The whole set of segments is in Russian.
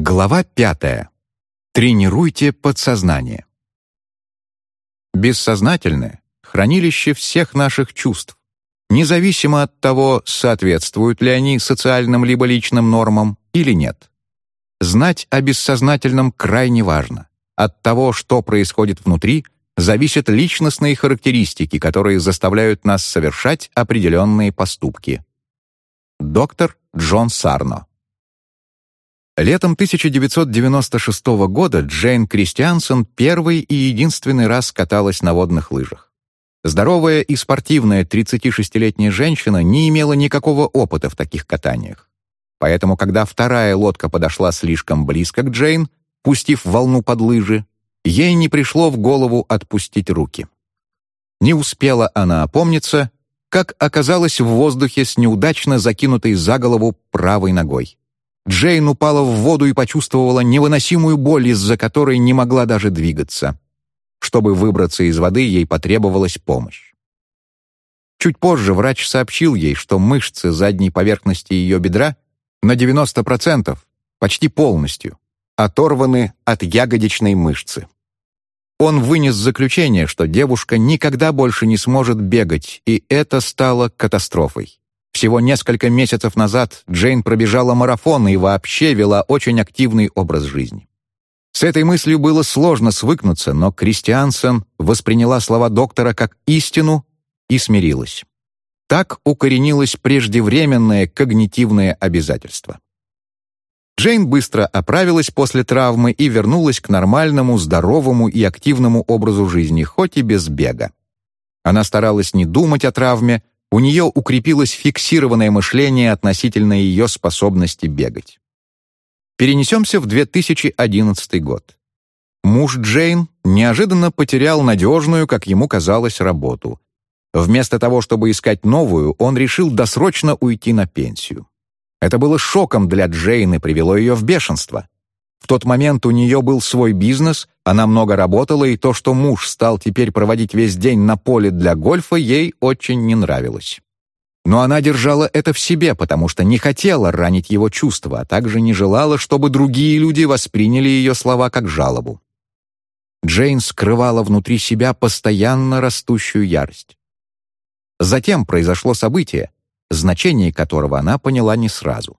Глава пятая. Тренируйте подсознание. Бессознательное — хранилище всех наших чувств, независимо от того, соответствуют ли они социальным либо личным нормам или нет. Знать о бессознательном крайне важно. От того, что происходит внутри, зависят личностные характеристики, которые заставляют нас совершать определенные поступки. Доктор Джон Сарно Летом 1996 года Джейн Кристиансон первый и единственный раз каталась на водных лыжах. Здоровая и спортивная 36-летняя женщина не имела никакого опыта в таких катаниях. Поэтому, когда вторая лодка подошла слишком близко к Джейн, пустив волну под лыжи, ей не пришло в голову отпустить руки. Не успела она опомниться, как оказалась в воздухе с неудачно закинутой за голову правой ногой. Джейн упала в воду и почувствовала невыносимую боль, из-за которой не могла даже двигаться. Чтобы выбраться из воды, ей потребовалась помощь. Чуть позже врач сообщил ей, что мышцы задней поверхности ее бедра на 90%, почти полностью, оторваны от ягодичной мышцы. Он вынес заключение, что девушка никогда больше не сможет бегать, и это стало катастрофой. Всего несколько месяцев назад Джейн пробежала марафон и вообще вела очень активный образ жизни. С этой мыслью было сложно свыкнуться, но Кристиансен восприняла слова доктора как истину и смирилась. Так укоренилось преждевременное когнитивное обязательство. Джейн быстро оправилась после травмы и вернулась к нормальному, здоровому и активному образу жизни, хоть и без бега. Она старалась не думать о травме, у нее укрепилось фиксированное мышление относительно ее способности бегать. Перенесемся в 2011 год. Муж Джейн неожиданно потерял надежную, как ему казалось, работу. Вместо того, чтобы искать новую, он решил досрочно уйти на пенсию. Это было шоком для Джейн и привело ее в бешенство. В тот момент у нее был свой бизнес, она много работала, и то, что муж стал теперь проводить весь день на поле для гольфа, ей очень не нравилось. Но она держала это в себе, потому что не хотела ранить его чувства, а также не желала, чтобы другие люди восприняли ее слова как жалобу. Джейн скрывала внутри себя постоянно растущую ярость. Затем произошло событие, значение которого она поняла не сразу.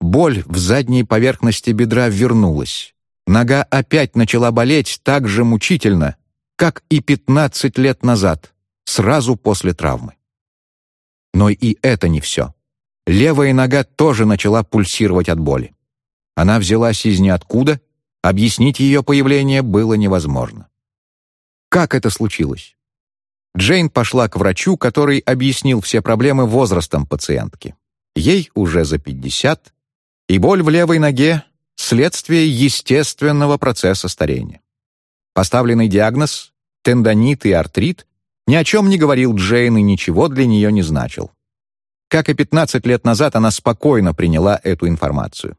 Боль в задней поверхности бедра вернулась. Нога опять начала болеть так же мучительно, как и 15 лет назад, сразу после травмы. Но и это не все. Левая нога тоже начала пульсировать от боли. Она взялась из ниоткуда, объяснить ее появление было невозможно. Как это случилось? Джейн пошла к врачу, который объяснил все проблемы возрастом пациентки. Ей уже за 50, и боль в левой ноге — следствие естественного процесса старения. Поставленный диагноз — тендонит и артрит — ни о чем не говорил Джейн и ничего для нее не значил. Как и 15 лет назад, она спокойно приняла эту информацию.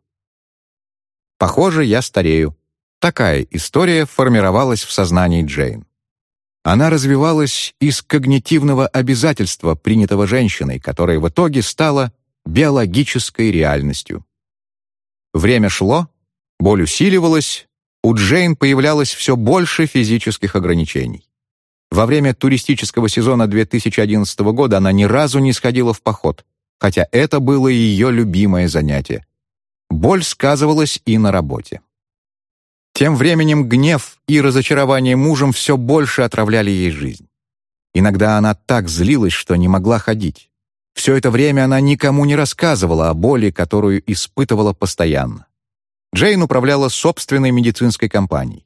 «Похоже, я старею». Такая история формировалась в сознании Джейн. Она развивалась из когнитивного обязательства, принятого женщиной, которое в итоге стало биологической реальностью. Время шло, боль усиливалась, у Джейн появлялось все больше физических ограничений. Во время туристического сезона 2011 года она ни разу не сходила в поход, хотя это было ее любимое занятие. Боль сказывалась и на работе. Тем временем гнев и разочарование мужем все больше отравляли ей жизнь. Иногда она так злилась, что не могла ходить. Все это время она никому не рассказывала о боли, которую испытывала постоянно. Джейн управляла собственной медицинской компанией.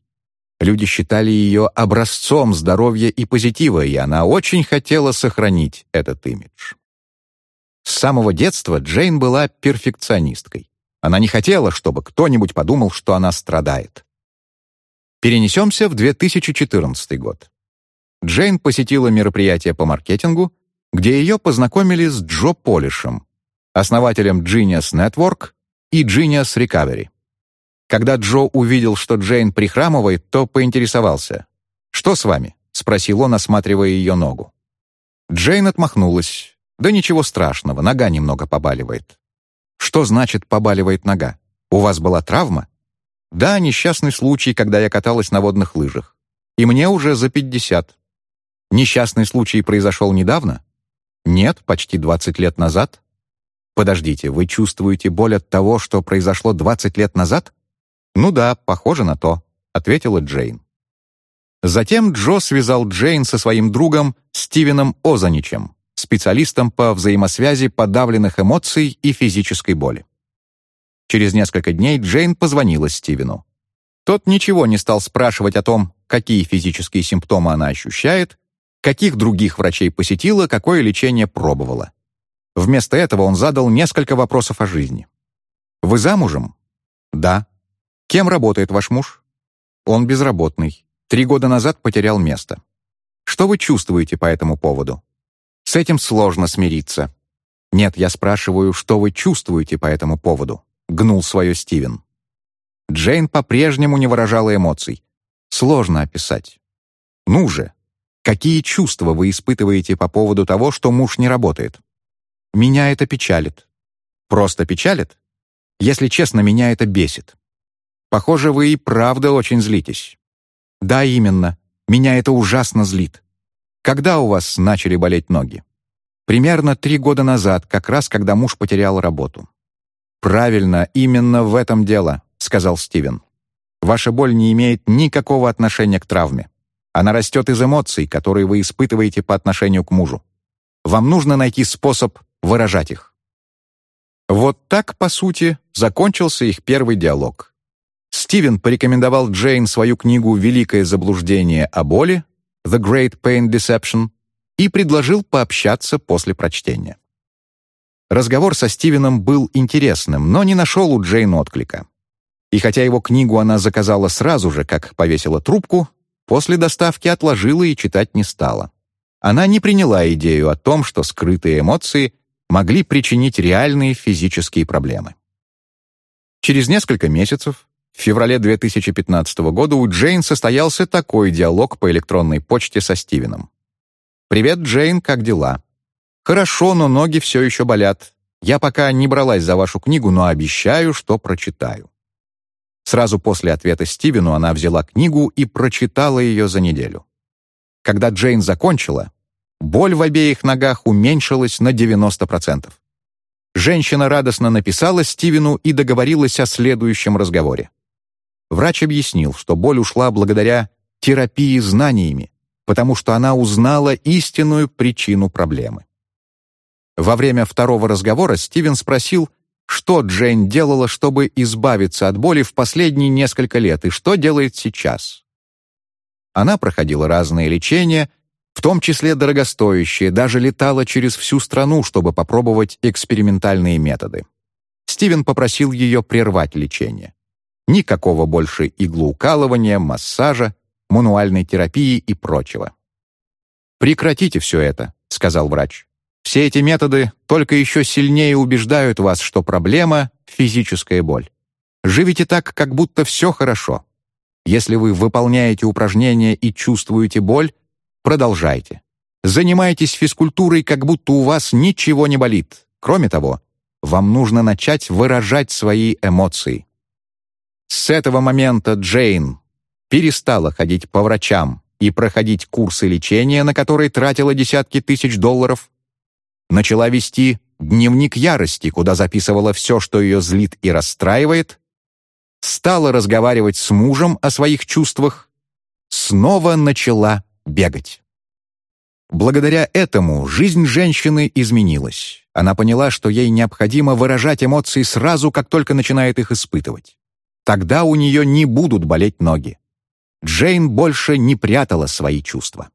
Люди считали ее образцом здоровья и позитива, и она очень хотела сохранить этот имидж. С самого детства Джейн была перфекционисткой. Она не хотела, чтобы кто-нибудь подумал, что она страдает. Перенесемся в 2014 год. Джейн посетила мероприятие по маркетингу, где ее познакомили с Джо Полишем, основателем Genius Network и Genius Recovery. Когда Джо увидел, что Джейн прихрамывает, то поинтересовался. «Что с вами?» — спросил он, осматривая ее ногу. Джейн отмахнулась. «Да ничего страшного, нога немного побаливает». «Что значит побаливает нога? У вас была травма? Да, несчастный случай, когда я каталась на водных лыжах. И мне уже за 50. Несчастный случай произошел недавно? Нет, почти 20 лет назад. Подождите, вы чувствуете боль от того, что произошло 20 лет назад? Ну да, похоже на то, ответила Джейн. Затем Джо связал Джейн со своим другом Стивеном Озаничем, специалистом по взаимосвязи подавленных эмоций и физической боли. Через несколько дней Джейн позвонила Стивену. Тот ничего не стал спрашивать о том, какие физические симптомы она ощущает, каких других врачей посетила, какое лечение пробовала. Вместо этого он задал несколько вопросов о жизни. «Вы замужем?» «Да». «Кем работает ваш муж?» «Он безработный. Три года назад потерял место». «Что вы чувствуете по этому поводу?» «С этим сложно смириться». «Нет, я спрашиваю, что вы чувствуете по этому поводу?» — гнул свое Стивен. Джейн по-прежнему не выражала эмоций. Сложно описать. «Ну же, какие чувства вы испытываете по поводу того, что муж не работает?» «Меня это печалит». «Просто печалит?» «Если честно, меня это бесит». «Похоже, вы и правда очень злитесь». «Да, именно. Меня это ужасно злит». «Когда у вас начали болеть ноги?» «Примерно три года назад, как раз когда муж потерял работу». «Правильно, именно в этом дело», — сказал Стивен. «Ваша боль не имеет никакого отношения к травме. Она растет из эмоций, которые вы испытываете по отношению к мужу. Вам нужно найти способ выражать их». Вот так, по сути, закончился их первый диалог. Стивен порекомендовал Джейн свою книгу «Великое заблуждение о боли» «The Great Pain Deception» и предложил пообщаться после прочтения. Разговор со Стивеном был интересным, но не нашел у Джейн отклика. И хотя его книгу она заказала сразу же, как повесила трубку, после доставки отложила и читать не стала. Она не приняла идею о том, что скрытые эмоции могли причинить реальные физические проблемы. Через несколько месяцев, в феврале 2015 года, у Джейн состоялся такой диалог по электронной почте со Стивеном. «Привет, Джейн, как дела? «Хорошо, но ноги все еще болят. Я пока не бралась за вашу книгу, но обещаю, что прочитаю». Сразу после ответа Стивену она взяла книгу и прочитала ее за неделю. Когда Джейн закончила, боль в обеих ногах уменьшилась на 90%. Женщина радостно написала Стивену и договорилась о следующем разговоре. Врач объяснил, что боль ушла благодаря терапии знаниями, потому что она узнала истинную причину проблемы. Во время второго разговора Стивен спросил, что Джейн делала, чтобы избавиться от боли в последние несколько лет и что делает сейчас. Она проходила разные лечения, в том числе дорогостоящие, даже летала через всю страну, чтобы попробовать экспериментальные методы. Стивен попросил ее прервать лечение. Никакого больше иглоукалывания, массажа, мануальной терапии и прочего. «Прекратите все это», — сказал врач. Все эти методы только еще сильнее убеждают вас, что проблема — физическая боль. Живите так, как будто все хорошо. Если вы выполняете упражнения и чувствуете боль, продолжайте. Занимайтесь физкультурой, как будто у вас ничего не болит. Кроме того, вам нужно начать выражать свои эмоции. С этого момента Джейн перестала ходить по врачам и проходить курсы лечения, на которые тратила десятки тысяч долларов, начала вести дневник ярости, куда записывала все, что ее злит и расстраивает, стала разговаривать с мужем о своих чувствах, снова начала бегать. Благодаря этому жизнь женщины изменилась. Она поняла, что ей необходимо выражать эмоции сразу, как только начинает их испытывать. Тогда у нее не будут болеть ноги. Джейн больше не прятала свои чувства.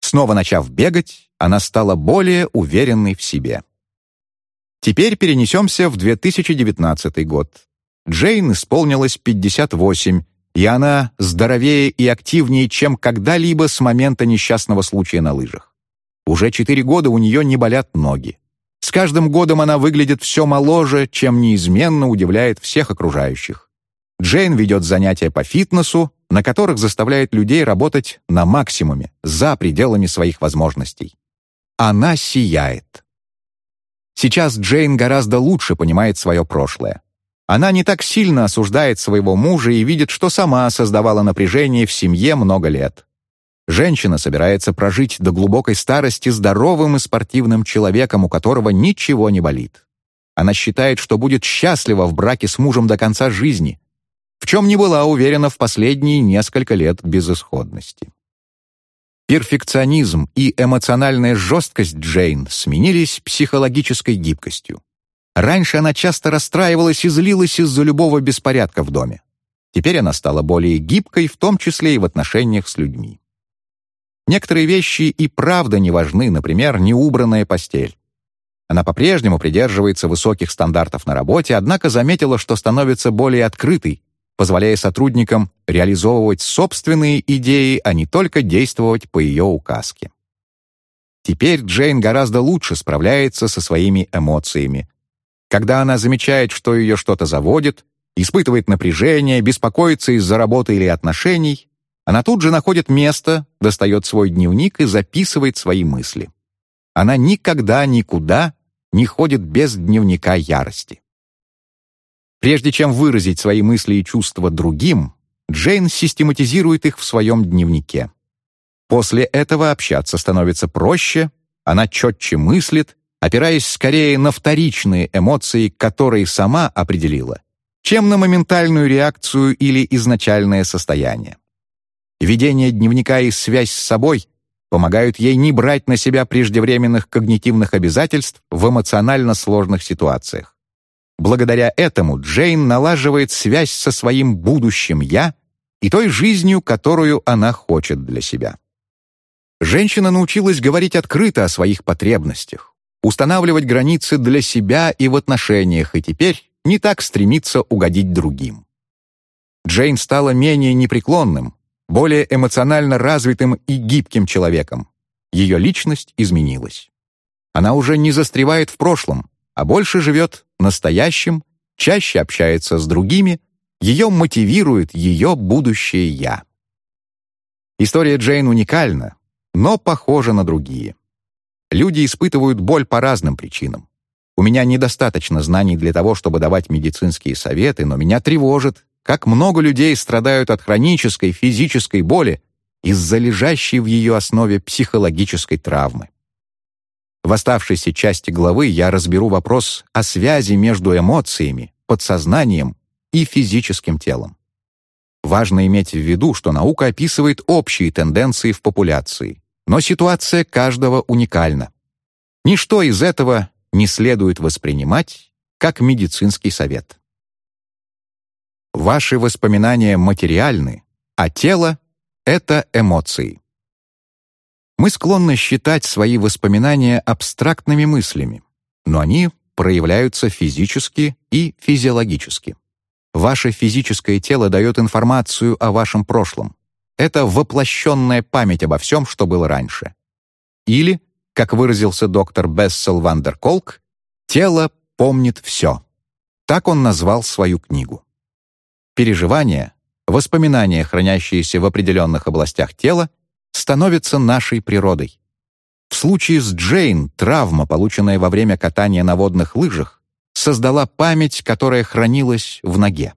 Снова начав бегать, она стала более уверенной в себе. Теперь перенесемся в 2019 год. Джейн исполнилось 58, и она здоровее и активнее, чем когда-либо с момента несчастного случая на лыжах. Уже четыре года у нее не болят ноги. С каждым годом она выглядит все моложе, чем неизменно удивляет всех окружающих. Джейн ведет занятия по фитнесу, на которых заставляет людей работать на максимуме, за пределами своих возможностей. Она сияет. Сейчас Джейн гораздо лучше понимает свое прошлое. Она не так сильно осуждает своего мужа и видит, что сама создавала напряжение в семье много лет. Женщина собирается прожить до глубокой старости здоровым и спортивным человеком, у которого ничего не болит. Она считает, что будет счастлива в браке с мужем до конца жизни, в чем не была уверена в последние несколько лет безысходности. Перфекционизм и эмоциональная жесткость Джейн сменились психологической гибкостью. Раньше она часто расстраивалась и злилась из-за любого беспорядка в доме. Теперь она стала более гибкой, в том числе и в отношениях с людьми. Некоторые вещи и правда не важны, например, неубранная постель. Она по-прежнему придерживается высоких стандартов на работе, однако заметила, что становится более открытой, позволяя сотрудникам реализовывать собственные идеи, а не только действовать по ее указке. Теперь Джейн гораздо лучше справляется со своими эмоциями. Когда она замечает, что ее что-то заводит, испытывает напряжение, беспокоится из-за работы или отношений, она тут же находит место, достает свой дневник и записывает свои мысли. Она никогда никуда не ходит без дневника ярости. Прежде чем выразить свои мысли и чувства другим, Джейн систематизирует их в своем дневнике. После этого общаться становится проще, она четче мыслит, опираясь скорее на вторичные эмоции, которые сама определила, чем на моментальную реакцию или изначальное состояние. Ведение дневника и связь с собой помогают ей не брать на себя преждевременных когнитивных обязательств в эмоционально сложных ситуациях. Благодаря этому Джейн налаживает связь со своим будущим «я» и той жизнью, которую она хочет для себя. Женщина научилась говорить открыто о своих потребностях, устанавливать границы для себя и в отношениях, и теперь не так стремится угодить другим. Джейн стала менее непреклонным, более эмоционально развитым и гибким человеком. Ее личность изменилась. Она уже не застревает в прошлом, а больше живет настоящим, чаще общается с другими, ее мотивирует ее будущее «я». История Джейн уникальна, но похожа на другие. Люди испытывают боль по разным причинам. У меня недостаточно знаний для того, чтобы давать медицинские советы, но меня тревожит, как много людей страдают от хронической физической боли из-за лежащей в ее основе психологической травмы. В оставшейся части главы я разберу вопрос о связи между эмоциями, подсознанием и физическим телом. Важно иметь в виду, что наука описывает общие тенденции в популяции, но ситуация каждого уникальна. Ничто из этого не следует воспринимать как медицинский совет. Ваши воспоминания материальны, а тело — это эмоции. Мы склонны считать свои воспоминания абстрактными мыслями, но они проявляются физически и физиологически. Ваше физическое тело дает информацию о вашем прошлом. Это воплощенная память обо всем, что было раньше. Или, как выразился доктор Бессел Вандерколк, «тело помнит все». Так он назвал свою книгу. Переживания, воспоминания, хранящиеся в определенных областях тела, становится нашей природой. В случае с Джейн травма, полученная во время катания на водных лыжах, создала память, которая хранилась в ноге.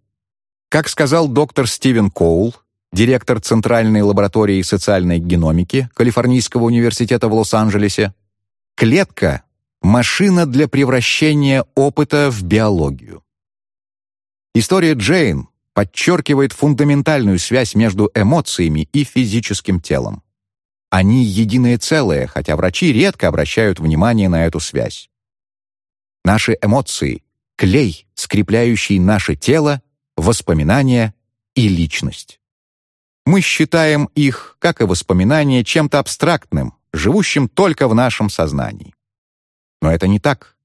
Как сказал доктор Стивен Коул, директор Центральной лаборатории социальной геномики Калифорнийского университета в Лос-Анджелесе, клетка — машина для превращения опыта в биологию. История Джейн подчеркивает фундаментальную связь между эмоциями и физическим телом. Они единое целое, хотя врачи редко обращают внимание на эту связь. Наши эмоции — клей, скрепляющий наше тело, воспоминания и личность. Мы считаем их, как и воспоминания, чем-то абстрактным, живущим только в нашем сознании. Но это не так.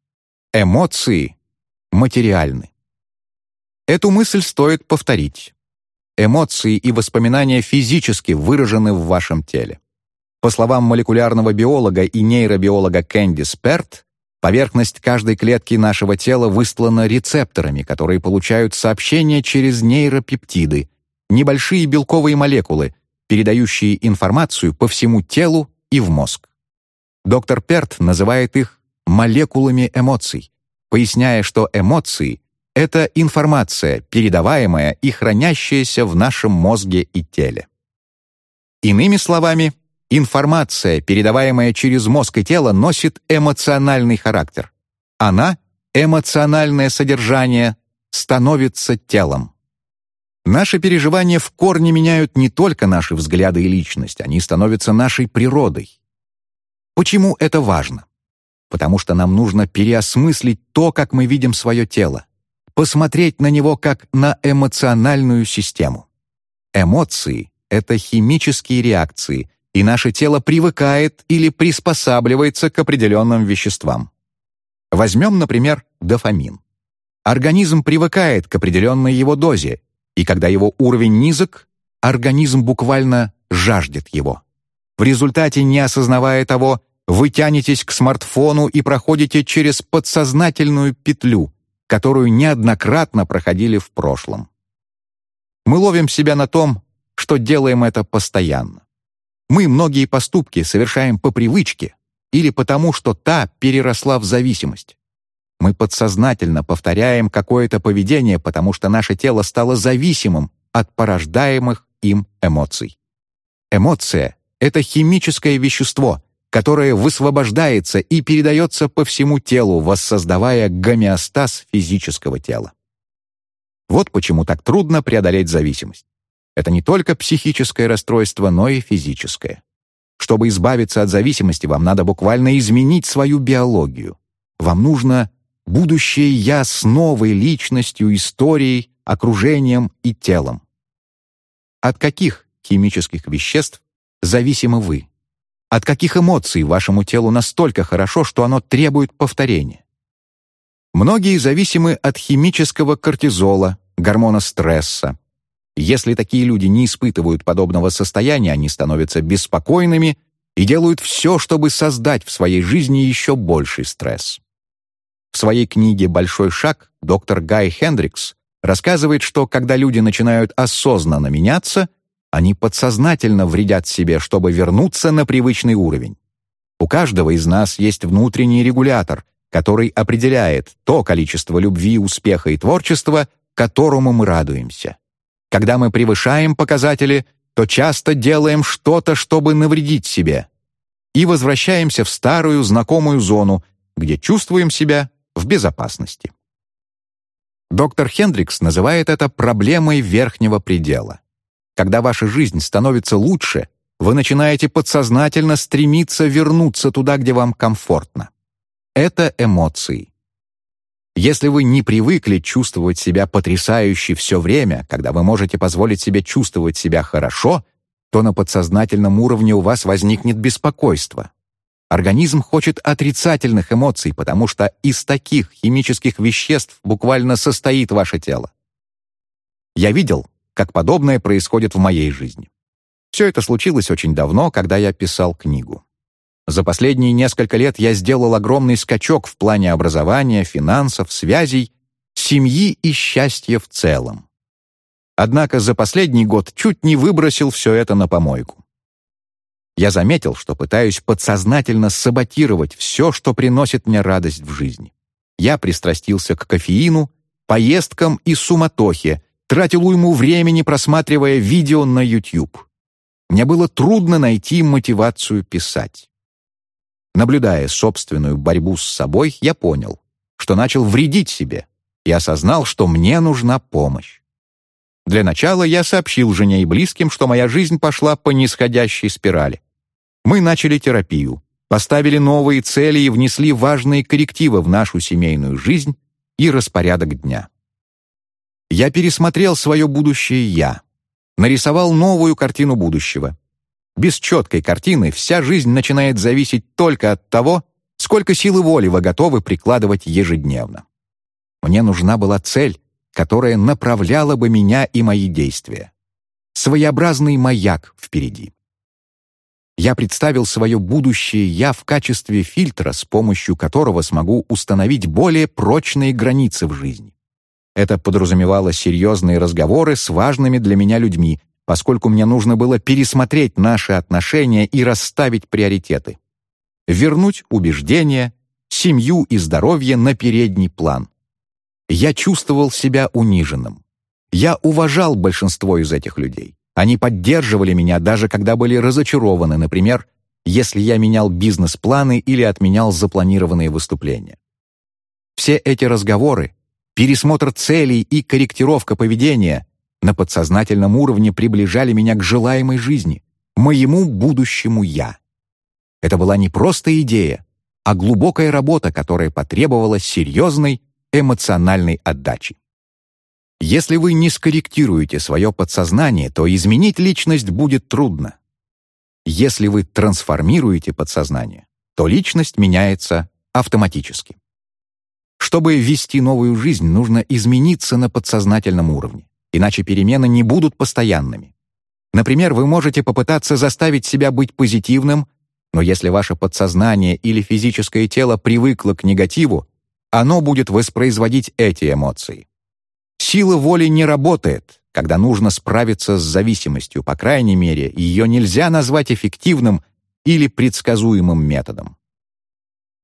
Эмоции материальны. Эту мысль стоит повторить. Эмоции и воспоминания физически выражены в вашем теле. По словам молекулярного биолога и нейробиолога Кэнди Сперт, поверхность каждой клетки нашего тела выстлана рецепторами, которые получают сообщения через нейропептиды, небольшие белковые молекулы, передающие информацию по всему телу и в мозг. Доктор Перт называет их молекулами эмоций, поясняя, что эмоции — это информация, передаваемая и хранящаяся в нашем мозге и теле. Иными словами, информация, передаваемая через мозг и тело, носит эмоциональный характер. Она, эмоциональное содержание, становится телом. Наши переживания в корне меняют не только наши взгляды и личность, они становятся нашей природой. Почему это важно? Потому что нам нужно переосмыслить то, как мы видим свое тело, посмотреть на него как на эмоциональную систему. Эмоции — это химические реакции, и наше тело привыкает или приспосабливается к определенным веществам. Возьмем, например, дофамин. Организм привыкает к определенной его дозе, и когда его уровень низок, организм буквально жаждет его. В результате, не осознавая того, вы тянетесь к смартфону и проходите через подсознательную петлю, которую неоднократно проходили в прошлом. Мы ловим себя на том, что делаем это постоянно. Мы многие поступки совершаем по привычке или потому, что та переросла в зависимость. Мы подсознательно повторяем какое-то поведение, потому что наше тело стало зависимым от порождаемых им эмоций. Эмоция — это химическое вещество, которое высвобождается и передается по всему телу, воссоздавая гомеостаз физического тела. Вот почему так трудно преодолеть зависимость. Это не только психическое расстройство, но и физическое. Чтобы избавиться от зависимости, вам надо буквально изменить свою биологию. Вам нужно будущее «я» с новой личностью, историей, окружением и телом. От каких химических веществ зависимы вы? От каких эмоций вашему телу настолько хорошо, что оно требует повторения? Многие зависимы от химического кортизола, гормона стресса. Если такие люди не испытывают подобного состояния, они становятся беспокойными и делают все, чтобы создать в своей жизни еще больший стресс. В своей книге «Большой шаг» доктор Гай Хендрикс рассказывает, что когда люди начинают осознанно меняться, они подсознательно вредят себе, чтобы вернуться на привычный уровень. У каждого из нас есть внутренний регулятор, который определяет то количество любви, успеха и творчества, которому мы радуемся. Когда мы превышаем показатели, то часто делаем что-то, чтобы навредить себе. И возвращаемся в старую знакомую зону, где чувствуем себя в безопасности. Доктор Хендрикс называет это проблемой верхнего предела. Когда ваша жизнь становится лучше, вы начинаете подсознательно стремиться вернуться туда, где вам комфортно. Это эмоции. Если вы не привыкли чувствовать себя потрясающе все время, когда вы можете позволить себе чувствовать себя хорошо, то на подсознательном уровне у вас возникнет беспокойство. Организм хочет отрицательных эмоций, потому что из таких химических веществ буквально состоит ваше тело. Я видел, как подобное происходит в моей жизни. Все это случилось очень давно, когда я писал книгу. За последние несколько лет я сделал огромный скачок в плане образования, финансов, связей, семьи и счастья в целом. Однако за последний год чуть не выбросил все это на помойку. Я заметил, что пытаюсь подсознательно саботировать все, что приносит мне радость в жизни. Я пристрастился к кофеину, поездкам и суматохе, тратил уйму времени, просматривая видео на YouTube. Мне было трудно найти мотивацию писать. Наблюдая собственную борьбу с собой, я понял, что начал вредить себе и осознал, что мне нужна помощь. Для начала я сообщил жене и близким, что моя жизнь пошла по нисходящей спирали. Мы начали терапию, поставили новые цели и внесли важные коррективы в нашу семейную жизнь и распорядок дня. Я пересмотрел свое будущее «я», нарисовал новую картину будущего. Без четкой картины вся жизнь начинает зависеть только от того, сколько силы воли вы готовы прикладывать ежедневно. Мне нужна была цель, которая направляла бы меня и мои действия. Своеобразный маяк впереди я представил свое будущее «я» в качестве фильтра, с помощью которого смогу установить более прочные границы в жизни. Это подразумевало серьезные разговоры с важными для меня людьми, поскольку мне нужно было пересмотреть наши отношения и расставить приоритеты. Вернуть убеждения, семью и здоровье на передний план. я чувствовал себя униженным. Я уважал большинство из этих людей. Они поддерживали меня, даже когда были разочарованы, например, если я менял бизнес-планы или отменял запланированные выступления. Все эти разговоры, пересмотр целей и корректировка поведения на подсознательном уровне приближали меня к желаемой жизни, моему будущему «я». Это была не просто идея, а глубокая работа, которая потребовала серьезной эмоциональной отдачи. Если вы не скорректируете свое подсознание, то изменить личность будет трудно. Если вы трансформируете подсознание, то личность меняется автоматически. Чтобы вести новую жизнь, нужно измениться на подсознательном уровне, иначе перемены не будут постоянными. Например, вы можете попытаться заставить себя быть позитивным, но если ваше подсознание или физическое тело привыкло к негативу, оно будет воспроизводить эти эмоции. Сила воли не работает, когда нужно справиться с зависимостью, по крайней мере, ее нельзя назвать эффективным или предсказуемым методом.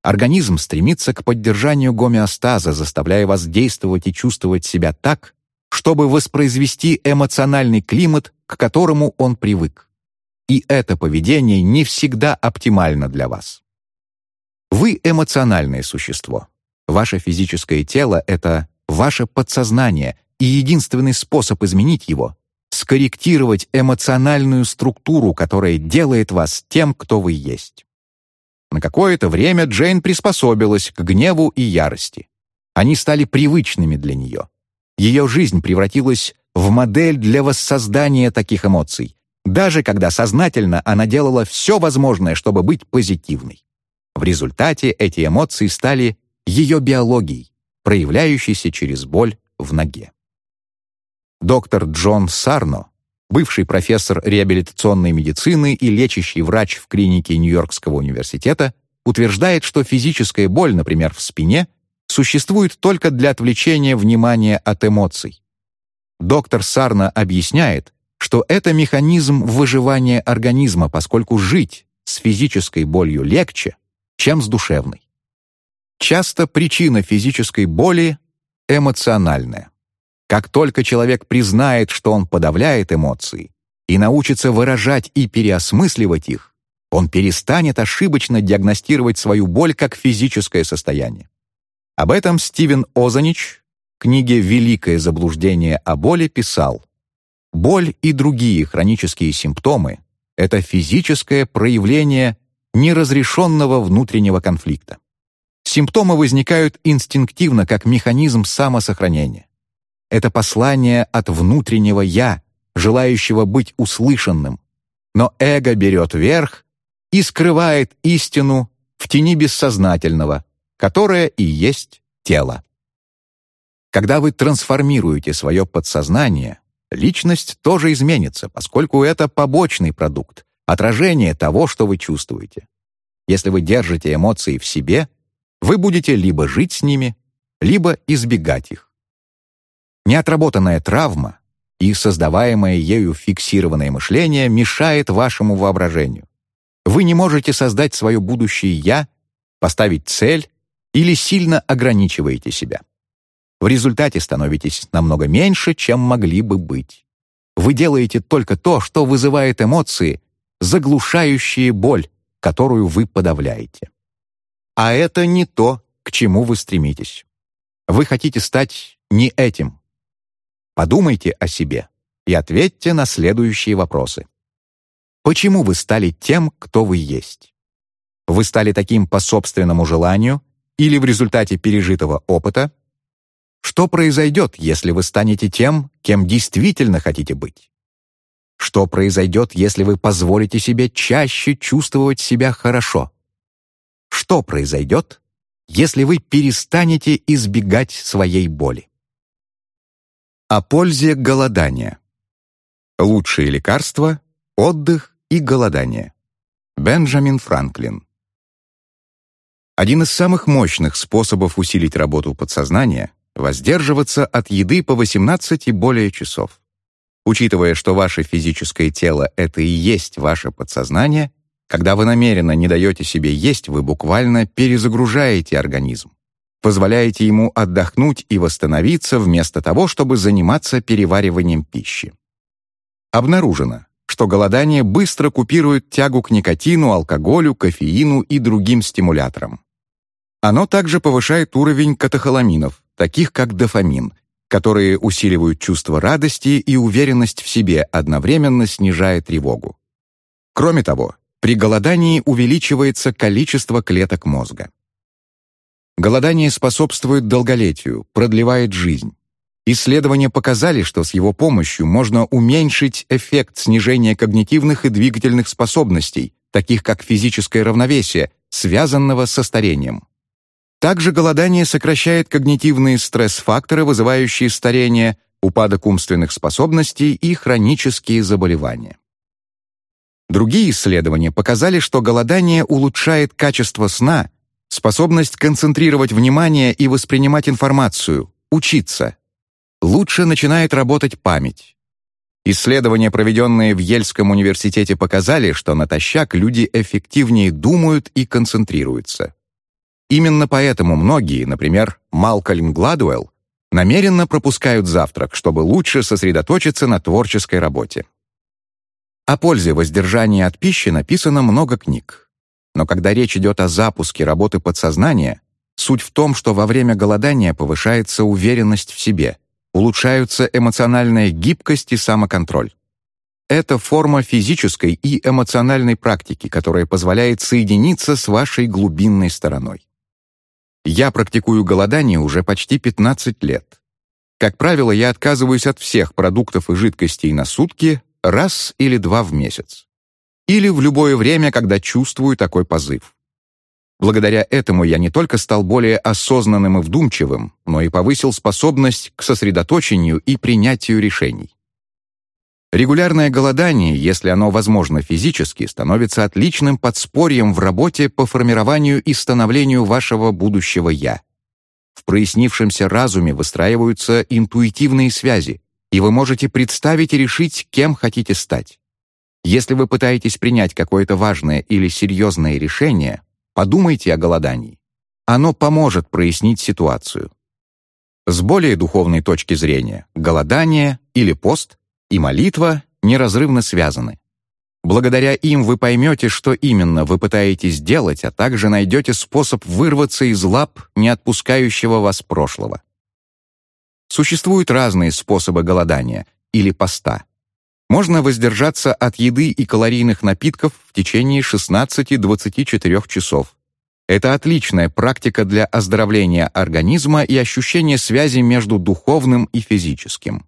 Организм стремится к поддержанию гомеостаза, заставляя вас действовать и чувствовать себя так, чтобы воспроизвести эмоциональный климат, к которому он привык. И это поведение не всегда оптимально для вас. Вы эмоциональное существо. Ваше физическое тело — это ваше подсознание, и единственный способ изменить его — скорректировать эмоциональную структуру, которая делает вас тем, кто вы есть. На какое-то время Джейн приспособилась к гневу и ярости. Они стали привычными для нее. Ее жизнь превратилась в модель для воссоздания таких эмоций, даже когда сознательно она делала все возможное, чтобы быть позитивной. В результате эти эмоции стали ее биологией, проявляющейся через боль в ноге. Доктор Джон Сарно, бывший профессор реабилитационной медицины и лечащий врач в клинике Нью-Йоркского университета, утверждает, что физическая боль, например, в спине, существует только для отвлечения внимания от эмоций. Доктор Сарно объясняет, что это механизм выживания организма, поскольку жить с физической болью легче, чем с душевной. Часто причина физической боли эмоциональная. Как только человек признает, что он подавляет эмоции, и научится выражать и переосмысливать их, он перестанет ошибочно диагностировать свою боль как физическое состояние. Об этом Стивен Озанич в книге «Великое заблуждение о боли» писал «Боль и другие хронические симптомы — это физическое проявление неразрешенного внутреннего конфликта. Симптомы возникают инстинктивно как механизм самосохранения. Это послание от внутреннего «я», желающего быть услышанным. Но эго берет верх и скрывает истину в тени бессознательного, которое и есть тело. Когда вы трансформируете свое подсознание, личность тоже изменится, поскольку это побочный продукт, отражение того, что вы чувствуете. Если вы держите эмоции в себе, вы будете либо жить с ними, либо избегать их. Неотработанная травма и создаваемое ею фиксированное мышление мешает вашему воображению. Вы не можете создать свое будущее «я», поставить цель или сильно ограничиваете себя. В результате становитесь намного меньше, чем могли бы быть. Вы делаете только то, что вызывает эмоции, заглушающие боль, которую вы подавляете. А это не то, к чему вы стремитесь. Вы хотите стать не этим. Подумайте о себе и ответьте на следующие вопросы. Почему вы стали тем, кто вы есть? Вы стали таким по собственному желанию или в результате пережитого опыта? Что произойдет, если вы станете тем, кем действительно хотите быть? Что произойдет, если вы позволите себе чаще чувствовать себя хорошо? Что произойдет, если вы перестанете избегать своей боли? О пользе голодания. Лучшие лекарства — отдых и голодание. Бенджамин Франклин. Один из самых мощных способов усилить работу подсознания — воздерживаться от еды по 18 и более часов. Учитывая, что ваше физическое тело — это и есть ваше подсознание, когда вы намеренно не даете себе есть, вы буквально перезагружаете организм. позволяете ему отдохнуть и восстановиться вместо того, чтобы заниматься перевариванием пищи. Обнаружено, что голодание быстро купирует тягу к никотину, алкоголю, кофеину и другим стимуляторам. Оно также повышает уровень катехоламинов, таких как дофамин, которые усиливают чувство радости и уверенность в себе, одновременно снижая тревогу. Кроме того, при голодании увеличивается количество клеток мозга. Голодание способствует долголетию, продлевает жизнь. Исследования показали, что с его помощью можно уменьшить эффект снижения когнитивных и двигательных способностей, таких как физическое равновесие, связанного со старением. Также голодание сокращает когнитивные стресс-факторы, вызывающие старение, упадок умственных способностей и хронические заболевания. Другие исследования показали, что голодание улучшает качество сна, способность концентрировать внимание и воспринимать информацию, учиться. Лучше начинает работать память. Исследования, проведенные в Ельском университете, показали, что натощак люди эффективнее думают и концентрируются. Именно поэтому многие, например, Малкольм Гладуэлл, намеренно пропускают завтрак, чтобы лучше сосредоточиться на творческой работе. О пользе воздержания от пищи написано много книг. Но когда речь идет о запуске работы подсознания, суть в том, что во время голодания повышается уверенность в себе, улучшаются эмоциональная гибкость и самоконтроль. Это форма физической и эмоциональной практики, которая позволяет соединиться с вашей глубинной стороной. Я практикую голодание уже почти 15 лет. Как правило, я отказываюсь от всех продуктов и жидкостей на сутки раз или два в месяц. Или в любое время, когда чувствую такой позыв. Благодаря этому я не только стал более осознанным и вдумчивым, но и повысил способность к сосредоточению и принятию решений. Регулярное голодание, если оно возможно физически, становится отличным подспорьем в работе по формированию и становлению вашего будущего «я». В прояснившемся разуме выстраиваются интуитивные связи, и вы можете представить и решить, кем хотите стать. Если вы пытаетесь принять какое-то важное или серьезное решение, подумайте о голодании. Оно поможет прояснить ситуацию. С более духовной точки зрения, голодание или пост и молитва неразрывно связаны. Благодаря им вы поймете, что именно вы пытаетесь сделать, а также найдете способ вырваться из лап не отпускающего вас прошлого. Существуют разные способы голодания или поста. Можно воздержаться от еды и калорийных напитков в течение 16-24 часов. Это отличная практика для оздоровления организма и ощущения связи между духовным и физическим.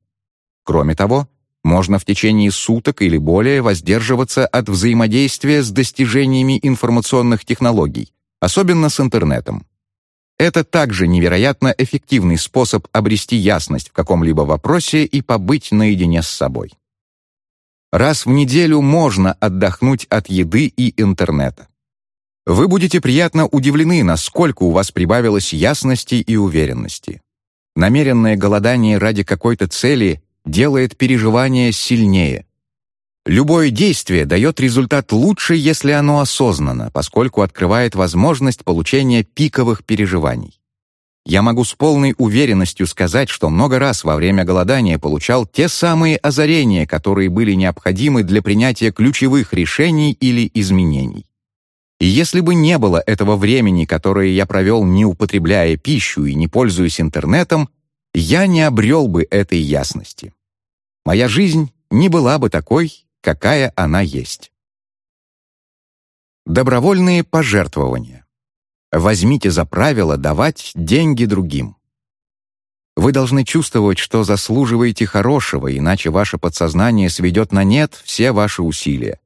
Кроме того, можно в течение суток или более воздерживаться от взаимодействия с достижениями информационных технологий, особенно с интернетом. Это также невероятно эффективный способ обрести ясность в каком-либо вопросе и побыть наедине с собой. Раз в неделю можно отдохнуть от еды и интернета. Вы будете приятно удивлены, насколько у вас прибавилось ясности и уверенности. Намеренное голодание ради какой-то цели делает переживание сильнее. Любое действие дает результат лучше, если оно осознанно, поскольку открывает возможность получения пиковых переживаний. Я могу с полной уверенностью сказать, что много раз во время голодания получал те самые озарения, которые были необходимы для принятия ключевых решений или изменений. И если бы не было этого времени, которое я провел, не употребляя пищу и не пользуясь интернетом, я не обрел бы этой ясности моя жизнь не была бы такой, какая она есть. Добровольные пожертвования. Возьмите за правило давать деньги другим. Вы должны чувствовать, что заслуживаете хорошего, иначе ваше подсознание сведет на нет все ваши усилия.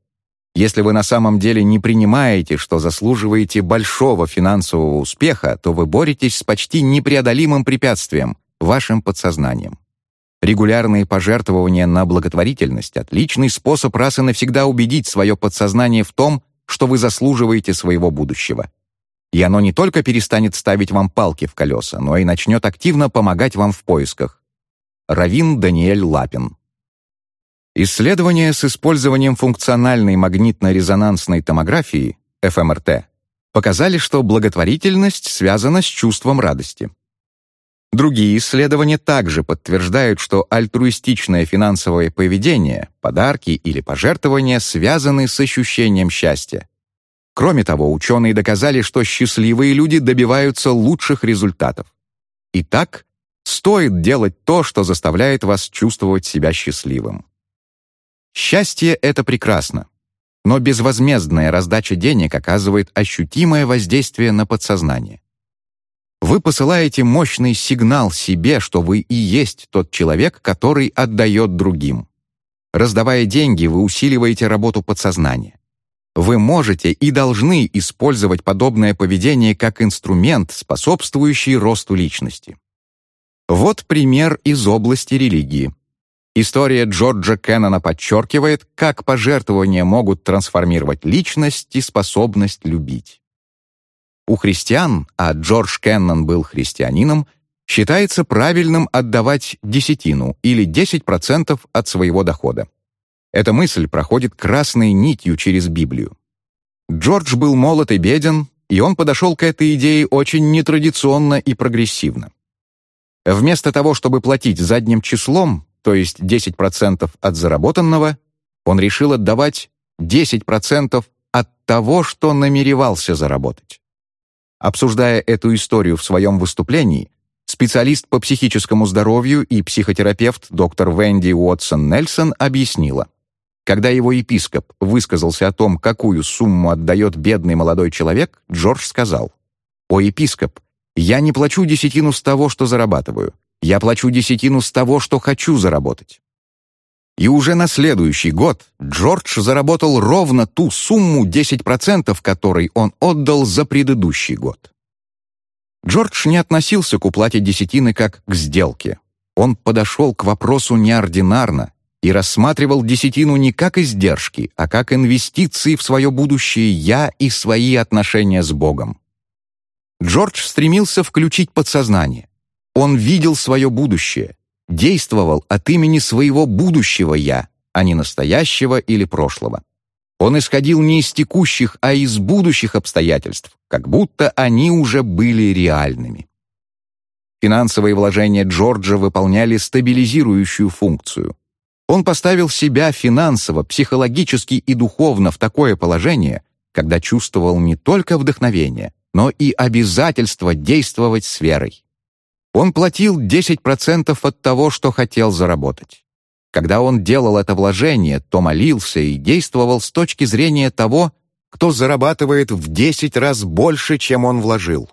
Если вы на самом деле не принимаете, что заслуживаете большого финансового успеха, то вы боретесь с почти непреодолимым препятствием — вашим подсознанием. Регулярные пожертвования на благотворительность — отличный способ раз и навсегда убедить свое подсознание в том, что вы заслуживаете своего будущего. И оно не только перестанет ставить вам палки в колеса, но и начнет активно помогать вам в поисках. Равин Даниэль Лапин Исследования с использованием функциональной магнитно-резонансной томографии, ФМРТ, показали, что благотворительность связана с чувством радости. Другие исследования также подтверждают, что альтруистичное финансовое поведение, подарки или пожертвования связаны с ощущением счастья. Кроме того, ученые доказали, что счастливые люди добиваются лучших результатов. Итак, стоит делать то, что заставляет вас чувствовать себя счастливым. Счастье — это прекрасно, но безвозмездная раздача денег оказывает ощутимое воздействие на подсознание. Вы посылаете мощный сигнал себе, что вы и есть тот человек, который отдает другим. Раздавая деньги, вы усиливаете работу подсознания. Вы можете и должны использовать подобное поведение как инструмент, способствующий росту личности. Вот пример из области религии. История Джорджа Кеннона подчеркивает, как пожертвования могут трансформировать личность и способность любить. У христиан, а Джордж Кеннон был христианином, считается правильным отдавать десятину или 10% от своего дохода. Эта мысль проходит красной нитью через Библию. Джордж был молод и беден, и он подошел к этой идее очень нетрадиционно и прогрессивно. Вместо того, чтобы платить задним числом, то есть 10% от заработанного, он решил отдавать 10% от того, что намеревался заработать. Обсуждая эту историю в своем выступлении, специалист по психическому здоровью и психотерапевт доктор Венди Уотсон Нельсон объяснила, когда его епископ высказался о том, какую сумму отдает бедный молодой человек, Джордж сказал, «О, епископ, я не плачу десятину с того, что зарабатываю. Я плачу десятину с того, что хочу заработать». И уже на следующий год Джордж заработал ровно ту сумму 10%, которой он отдал за предыдущий год. Джордж не относился к уплате десятины как к сделке. Он подошел к вопросу неординарно и рассматривал десятину не как издержки, а как инвестиции в свое будущее «я» и свои отношения с Богом. Джордж стремился включить подсознание. Он видел свое будущее, действовал от имени своего будущего «я», а не настоящего или прошлого. Он исходил не из текущих, а из будущих обстоятельств, как будто они уже были реальными. Финансовые вложения Джорджа выполняли стабилизирующую функцию. Он поставил себя финансово, психологически и духовно в такое положение, когда чувствовал не только вдохновение, но и обязательство действовать с верой. Он платил 10% от того, что хотел заработать. Когда он делал это вложение, то молился и действовал с точки зрения того, кто зарабатывает в 10 раз больше, чем он вложил.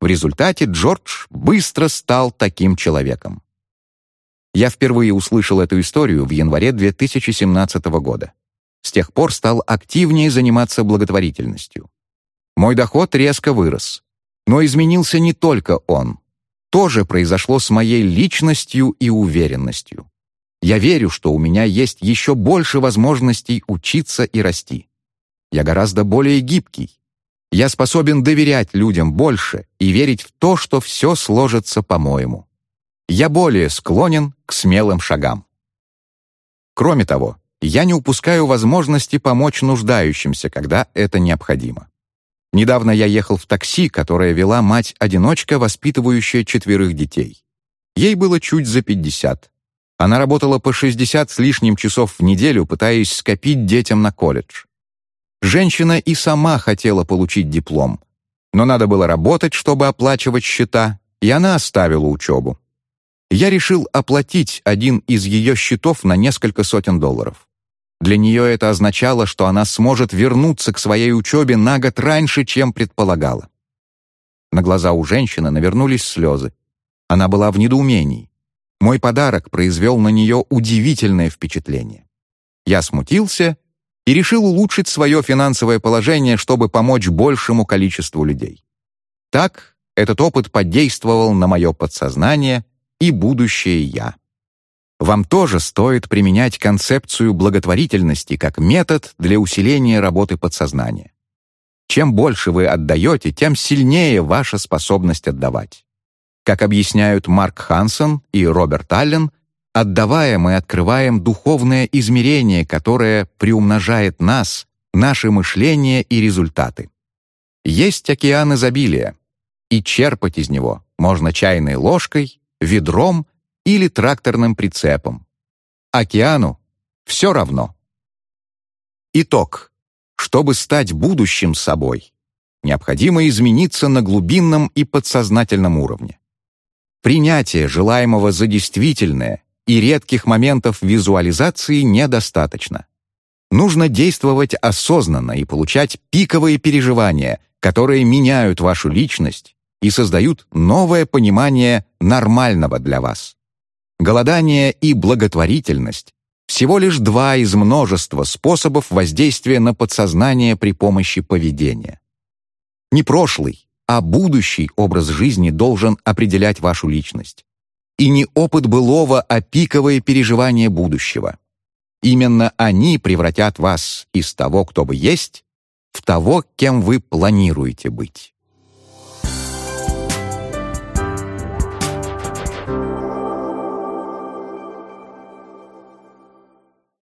В результате Джордж быстро стал таким человеком. Я впервые услышал эту историю в январе 2017 года. С тех пор стал активнее заниматься благотворительностью. Мой доход резко вырос. Но изменился не только он тоже произошло с моей личностью и уверенностью. Я верю, что у меня есть еще больше возможностей учиться и расти. Я гораздо более гибкий. Я способен доверять людям больше и верить в то, что все сложится по-моему. Я более склонен к смелым шагам. Кроме того, я не упускаю возможности помочь нуждающимся, когда это необходимо. Недавно я ехал в такси, которое вела мать-одиночка, воспитывающая четверых детей. Ей было чуть за 50. Она работала по 60 с лишним часов в неделю, пытаясь скопить детям на колледж. Женщина и сама хотела получить диплом, но надо было работать, чтобы оплачивать счета, и она оставила учебу. Я решил оплатить один из ее счетов на несколько сотен долларов. Для нее это означало, что она сможет вернуться к своей учебе на год раньше, чем предполагала. На глаза у женщины навернулись слезы. Она была в недоумении. Мой подарок произвел на нее удивительное впечатление. Я смутился и решил улучшить свое финансовое положение, чтобы помочь большему количеству людей. Так этот опыт подействовал на мое подсознание и будущее «я». Вам тоже стоит применять концепцию благотворительности как метод для усиления работы подсознания. Чем больше вы отдаете, тем сильнее ваша способность отдавать. Как объясняют Марк Хансон и Роберт Аллен, отдавая мы открываем духовное измерение, которое приумножает нас, наше мышление и результаты. Есть океан изобилия, и черпать из него можно чайной ложкой, ведром или тракторным прицепом. Океану все равно. Итог. Чтобы стать будущим собой, необходимо измениться на глубинном и подсознательном уровне. Принятие желаемого за действительное и редких моментов визуализации недостаточно. Нужно действовать осознанно и получать пиковые переживания, которые меняют вашу личность и создают новое понимание нормального для вас. Голодание и благотворительность — всего лишь два из множества способов воздействия на подсознание при помощи поведения. Не прошлый, а будущий образ жизни должен определять вашу личность. И не опыт былого, а пиковые переживания будущего. Именно они превратят вас из того, кто вы есть, в того, кем вы планируете быть.